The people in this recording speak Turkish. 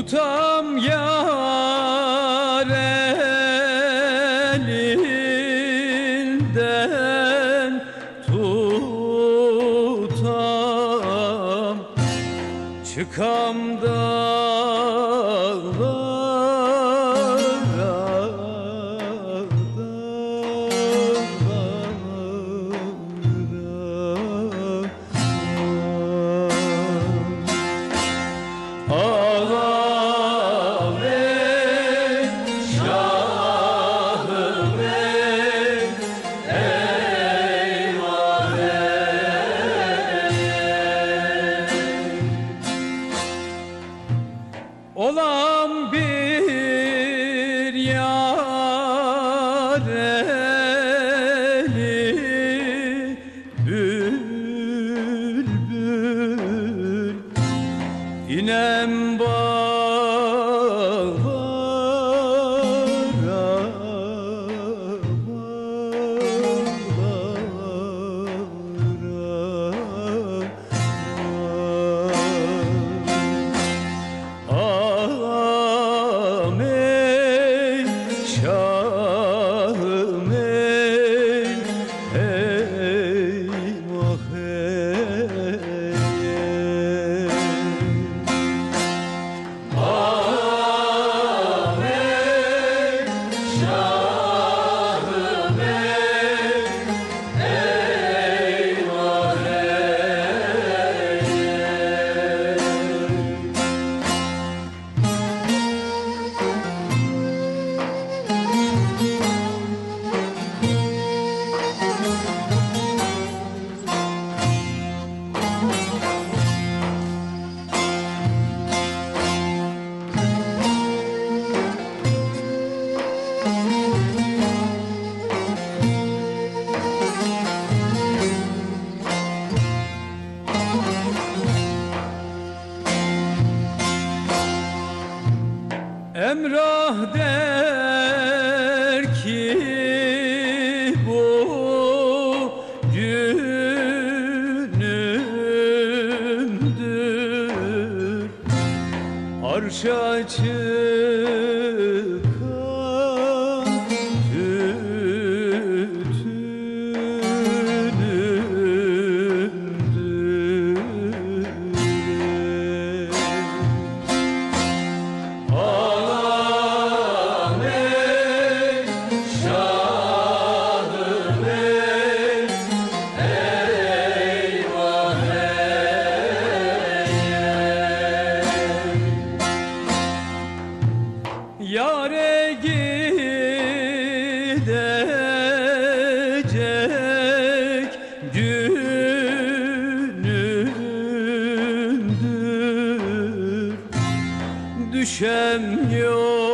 Tutam yar elinden tutam. Çıkam dağlara 别。Emrah der ki bu günümdür. Arşa çıkan ey. Yâre gidecek günümdür Düşem yollara